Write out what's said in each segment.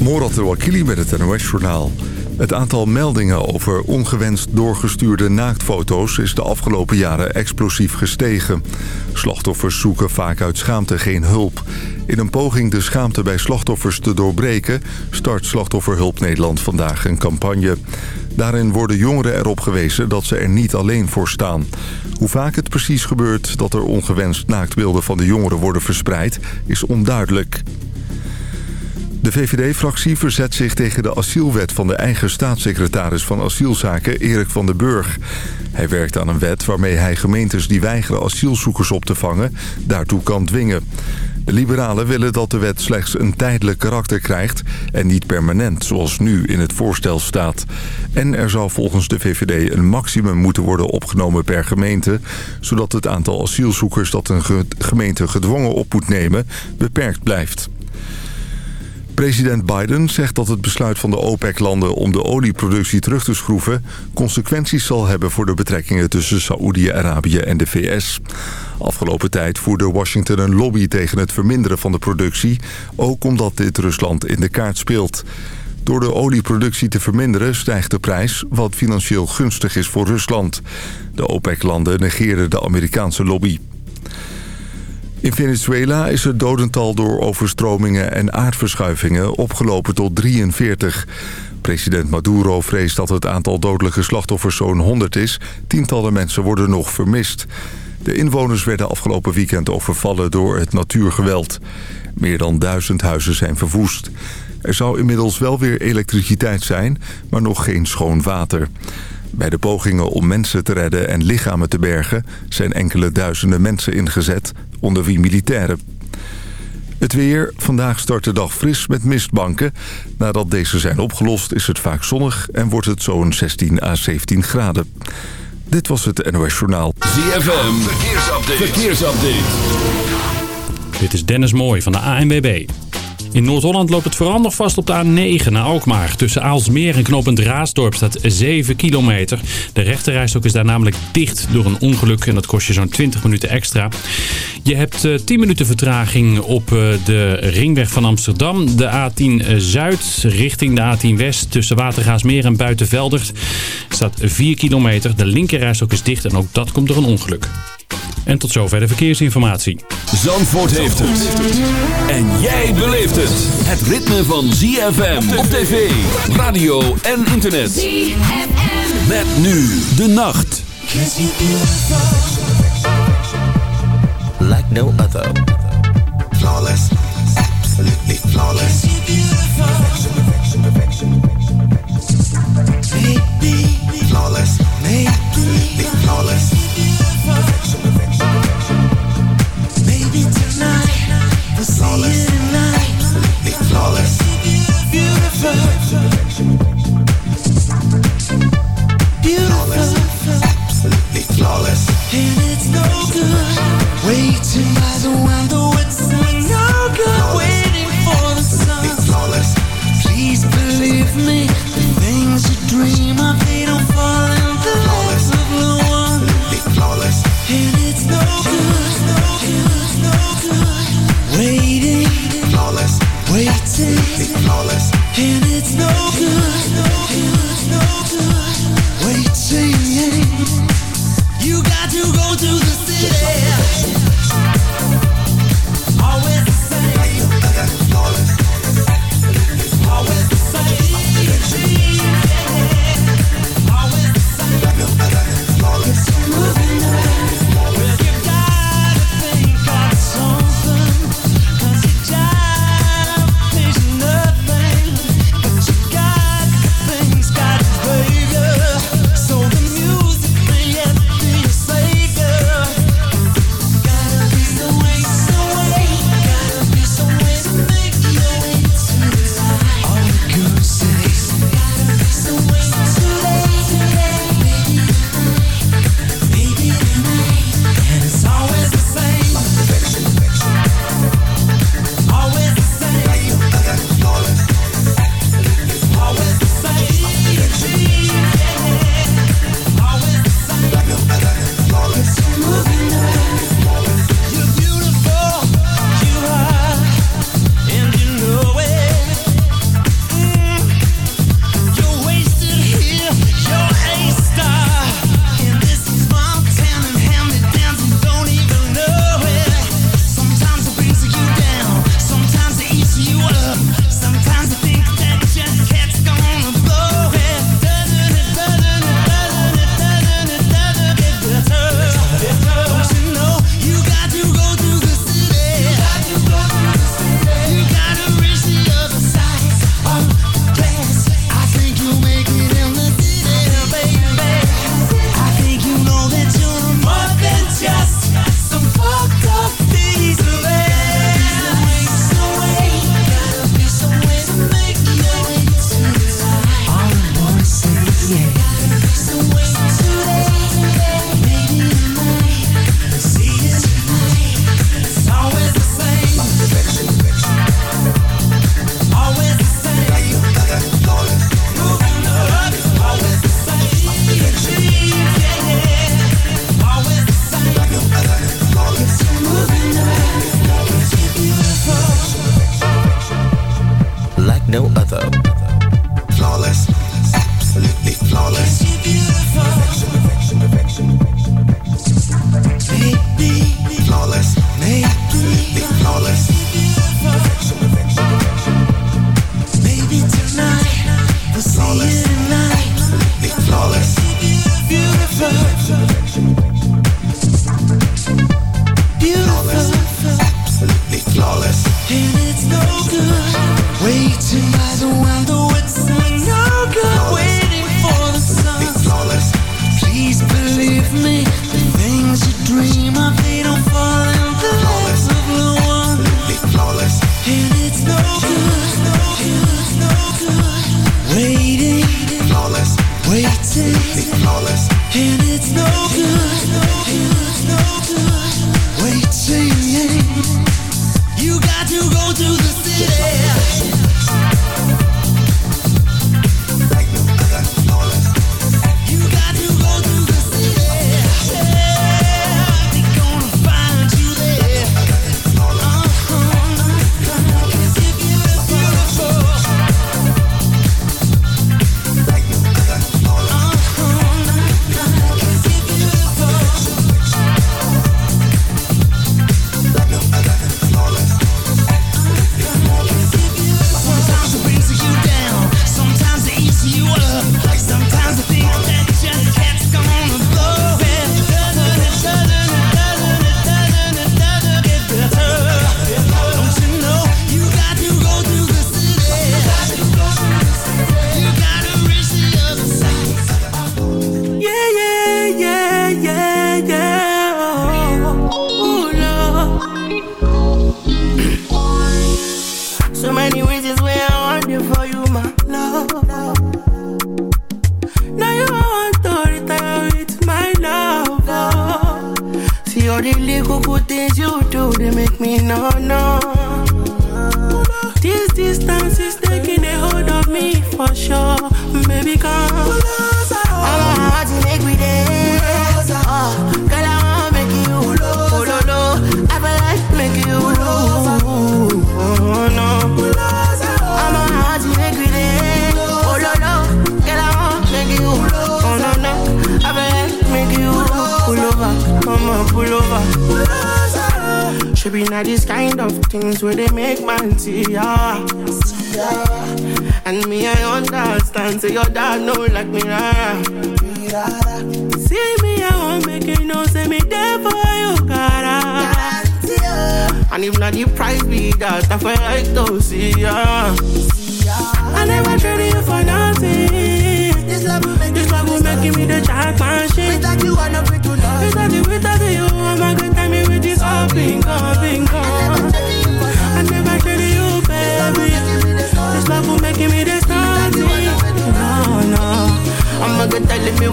Morat Wakili met het NOS-journaal. Het aantal meldingen over ongewenst doorgestuurde naaktfoto's... is de afgelopen jaren explosief gestegen. Slachtoffers zoeken vaak uit schaamte geen hulp. In een poging de schaamte bij slachtoffers te doorbreken... start Slachtofferhulp Nederland vandaag een campagne. Daarin worden jongeren erop gewezen dat ze er niet alleen voor staan. Hoe vaak het precies gebeurt dat er ongewenst naaktbeelden van de jongeren worden verspreid... is onduidelijk. De VVD-fractie verzet zich tegen de asielwet van de eigen staatssecretaris van asielzaken Erik van den Burg. Hij werkt aan een wet waarmee hij gemeentes die weigeren asielzoekers op te vangen daartoe kan dwingen. De liberalen willen dat de wet slechts een tijdelijk karakter krijgt en niet permanent, zoals nu in het voorstel staat. En er zal volgens de VVD een maximum moeten worden opgenomen per gemeente, zodat het aantal asielzoekers dat een gemeente gedwongen op moet nemen beperkt blijft. President Biden zegt dat het besluit van de OPEC-landen om de olieproductie terug te schroeven... consequenties zal hebben voor de betrekkingen tussen Saoedi-Arabië en de VS. Afgelopen tijd voerde Washington een lobby tegen het verminderen van de productie... ook omdat dit Rusland in de kaart speelt. Door de olieproductie te verminderen stijgt de prijs, wat financieel gunstig is voor Rusland. De OPEC-landen negeerden de Amerikaanse lobby. In Venezuela is het dodental door overstromingen en aardverschuivingen opgelopen tot 43. President Maduro vreest dat het aantal dodelijke slachtoffers zo'n 100 is. Tientallen mensen worden nog vermist. De inwoners werden afgelopen weekend overvallen door het natuurgeweld. Meer dan duizend huizen zijn verwoest. Er zou inmiddels wel weer elektriciteit zijn, maar nog geen schoon water. Bij de pogingen om mensen te redden en lichamen te bergen... zijn enkele duizenden mensen ingezet, onder wie militairen. Het weer. Vandaag start de dag fris met mistbanken. Nadat deze zijn opgelost is het vaak zonnig en wordt het zo'n 16 à 17 graden. Dit was het NOS Journaal. ZFM. Verkeersupdate. Verkeersupdate. Dit is Dennis Mooij van de ANWB. In Noord-Holland loopt het vooral nog vast op de A9 naar Alkmaar. Tussen Aalsmeer en knooppunt Raasdorp staat 7 kilometer. De rechterrijstok is daar namelijk dicht door een ongeluk en dat kost je zo'n 20 minuten extra. Je hebt 10 eh, minuten vertraging op eh, de ringweg van Amsterdam. De A10 Zuid richting de A10 West tussen Watergaasmeer en Buitenveldert staat 4 kilometer. De linkerrijstok is dicht en ook dat komt door een ongeluk. En tot zover de verkeersinformatie. Zandvoort heeft het. En jij beleeft het. Het ritme van ZFM op tv, radio en internet. ZFM. Met nu de nacht. Like no other. Flawless. Absolutely flawless. Perfection, perfection, Maybe. Flawless. Maybe. flawless. flawless, absolutely flawless, please believe me, the things you dream of they don't fall in Waiting, flawless, waiting, flawless, and it's no.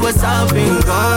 What's up and go.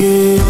You.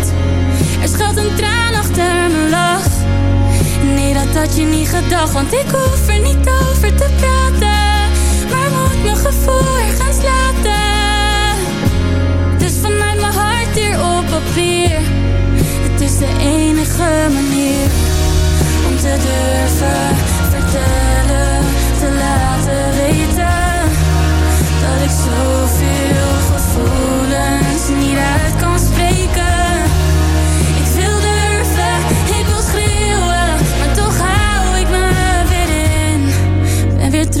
Er schuilt een traan achter mijn lach Nee, dat had je niet gedacht Want ik hoef er niet over te praten. Maar moet mijn gevoel ergens laten Dus vanuit mijn hart hier op papier. Het is de enige manier Om te durven vertellen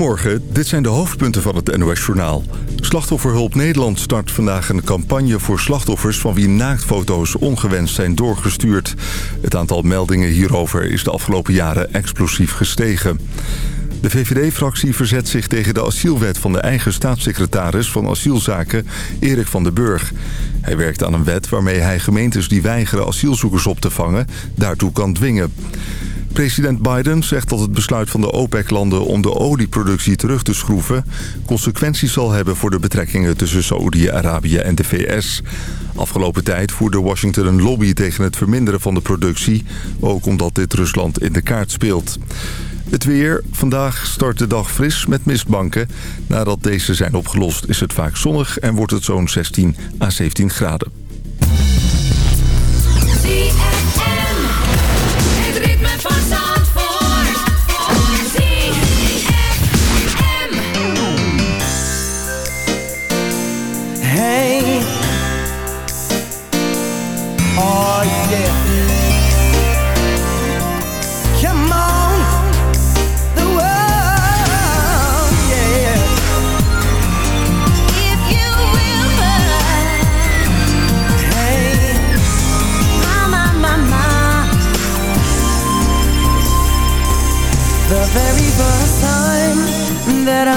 Goedemorgen, dit zijn de hoofdpunten van het NOS-journaal. Slachtofferhulp Nederland start vandaag een campagne voor slachtoffers... van wie naaktfoto's ongewenst zijn doorgestuurd. Het aantal meldingen hierover is de afgelopen jaren explosief gestegen. De VVD-fractie verzet zich tegen de asielwet van de eigen staatssecretaris van asielzaken, Erik van den Burg. Hij werkt aan een wet waarmee hij gemeentes die weigeren asielzoekers op te vangen daartoe kan dwingen. President Biden zegt dat het besluit van de OPEC-landen om de olieproductie terug te schroeven... consequenties zal hebben voor de betrekkingen tussen Saoedi-Arabië en de VS. Afgelopen tijd voerde Washington een lobby tegen het verminderen van de productie... ook omdat dit Rusland in de kaart speelt. Het weer. Vandaag start de dag fris met mistbanken. Nadat deze zijn opgelost is het vaak zonnig en wordt het zo'n 16 à 17 graden.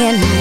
in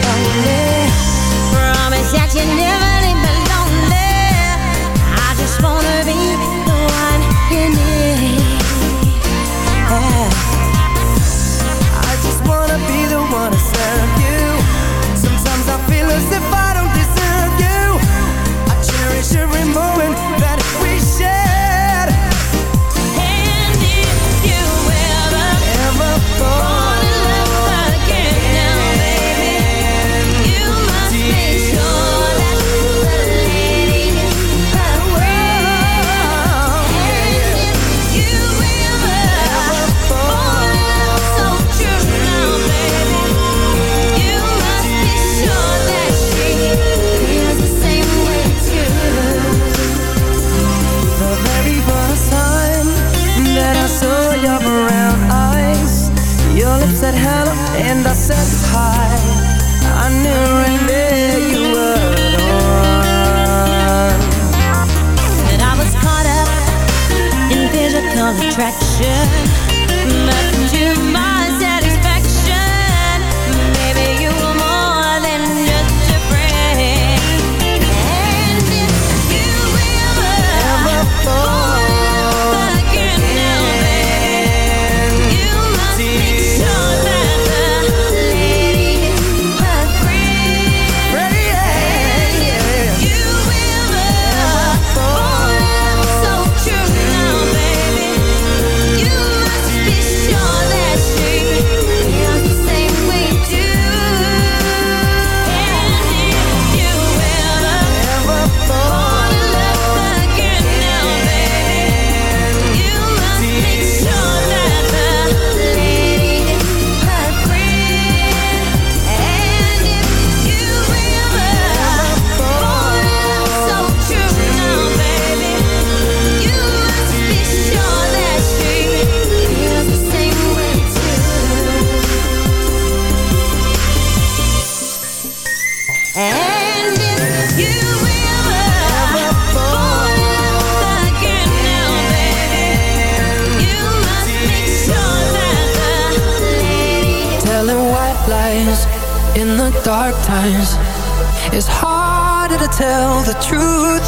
tell the truth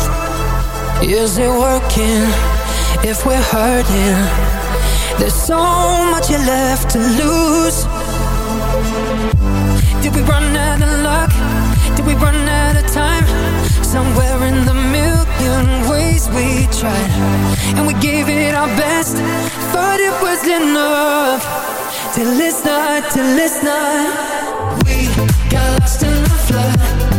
Is it working if we're hurting? There's so much left to lose Did we run out of luck? Did we run out of time? Somewhere in the million ways we tried And we gave it our best Thought it was enough Till it's not, till it's not We got flood trying to find us.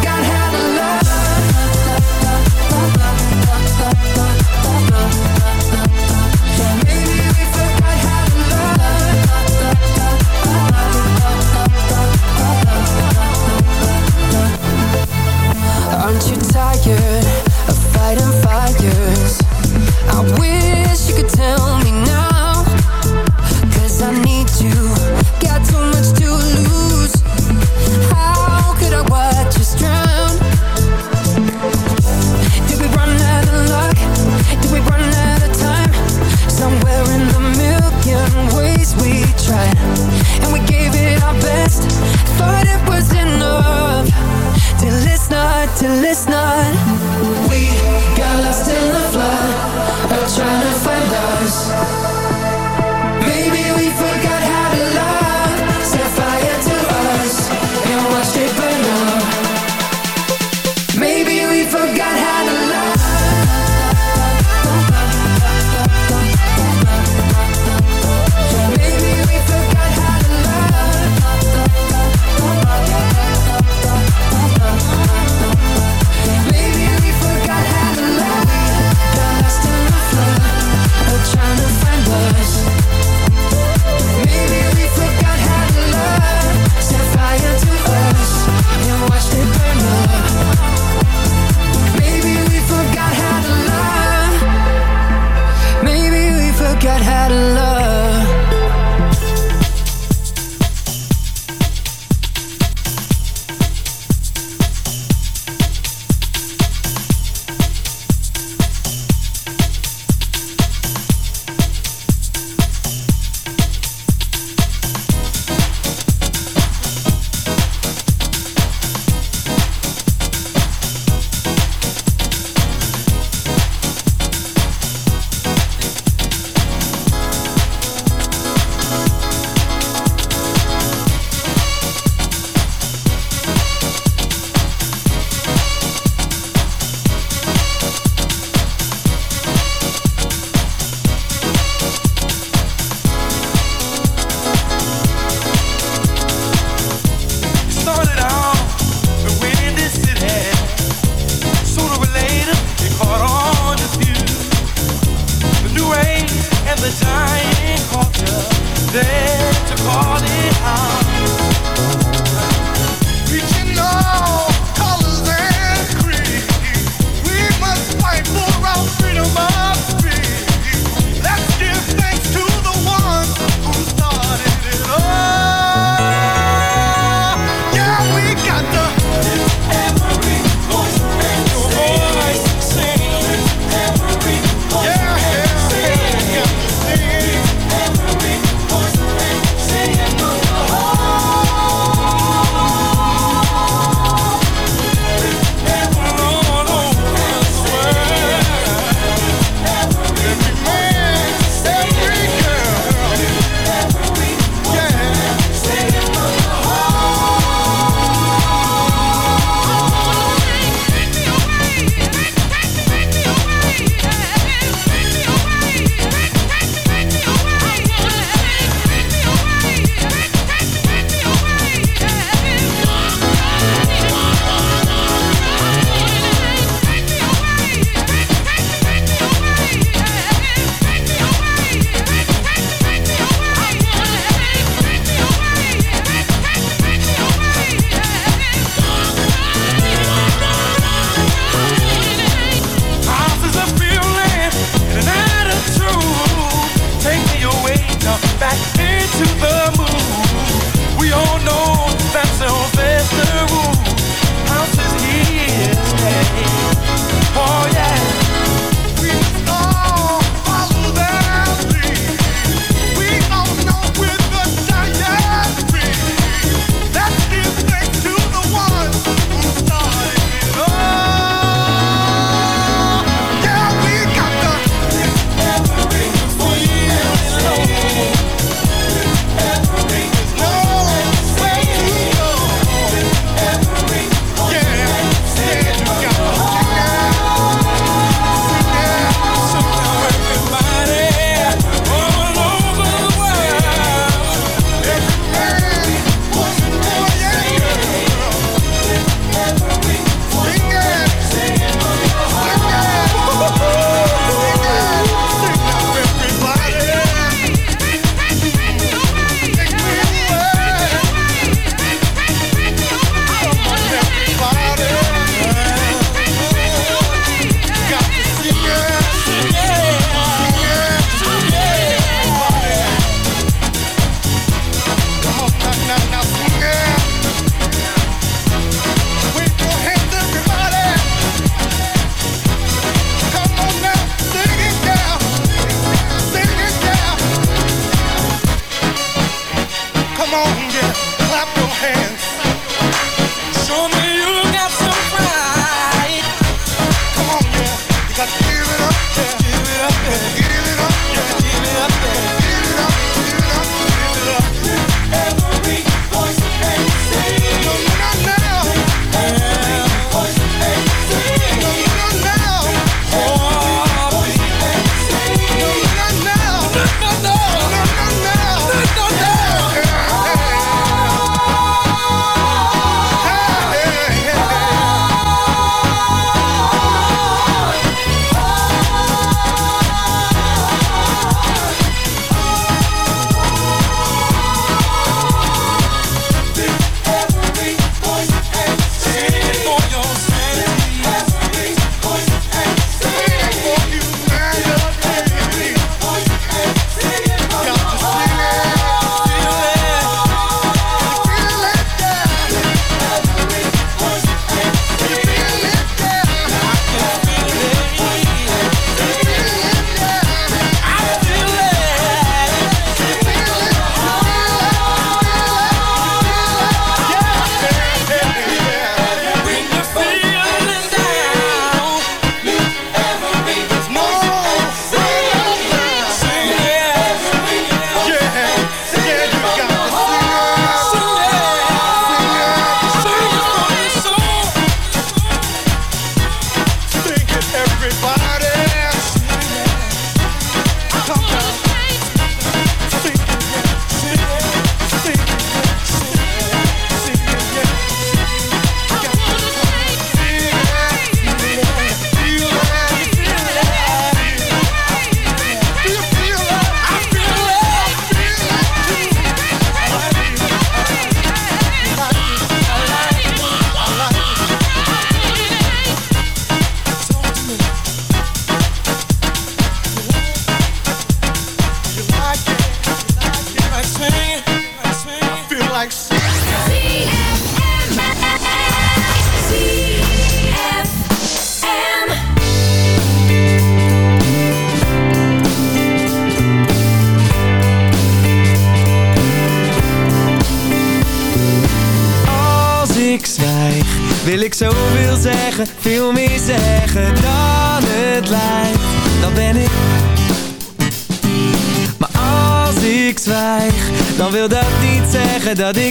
da di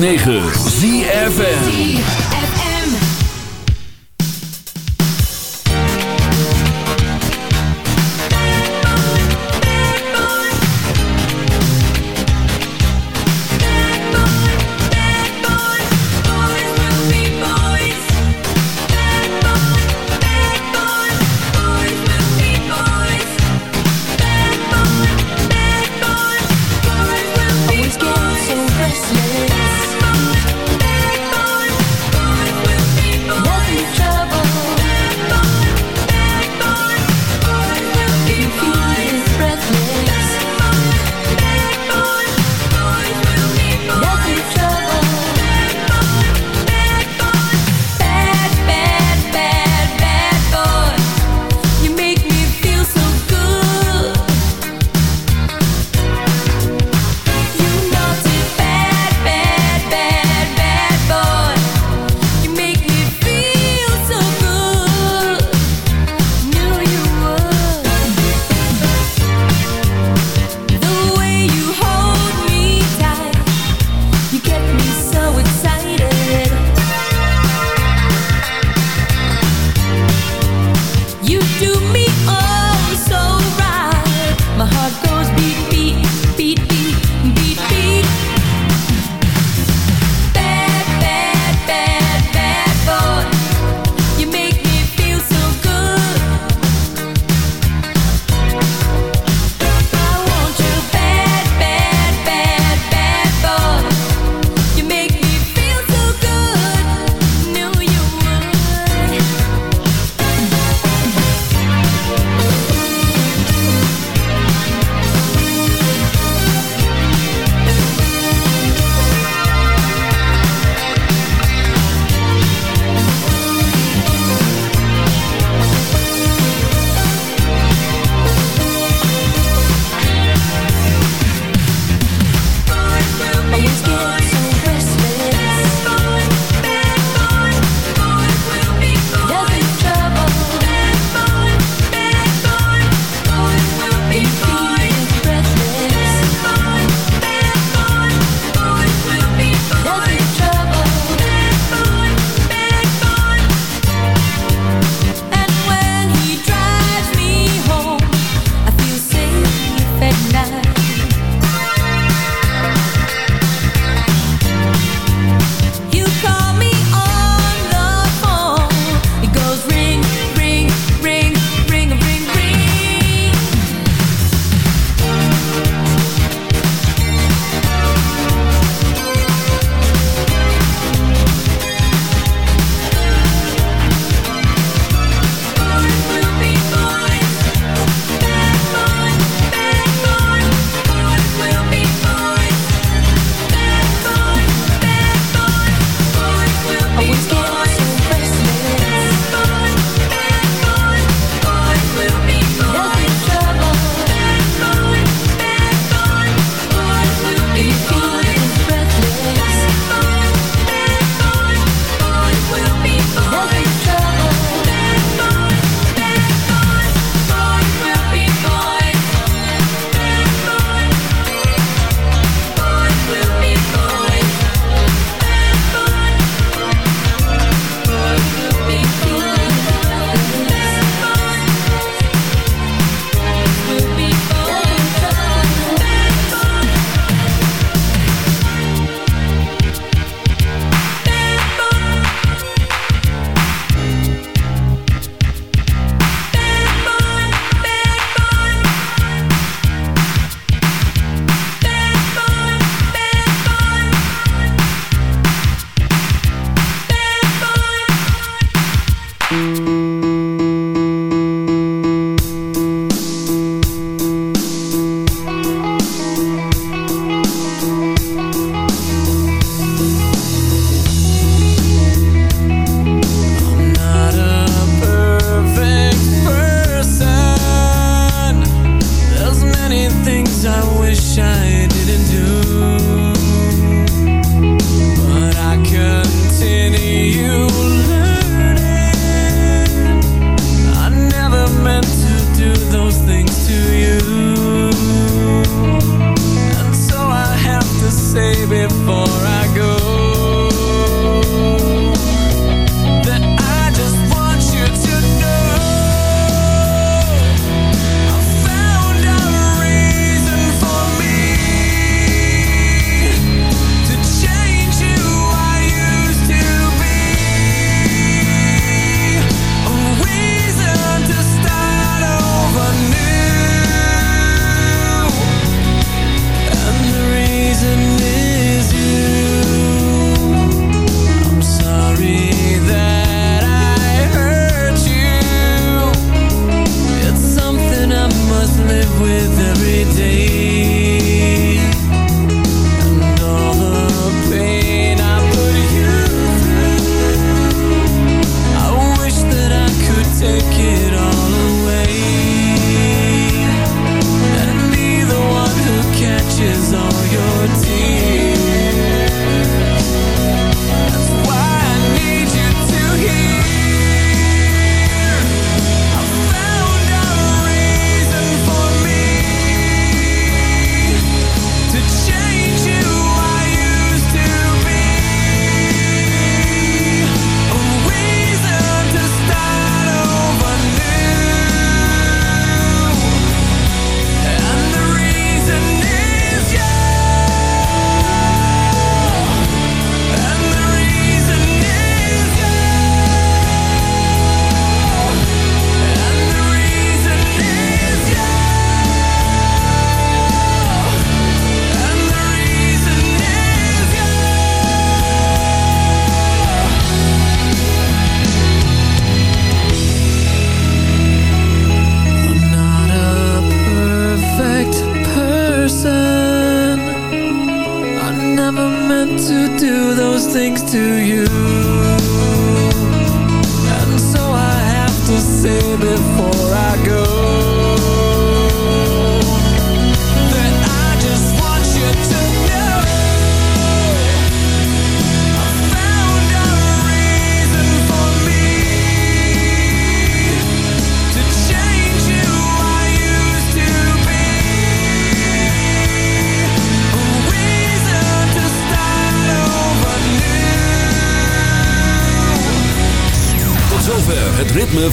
106.9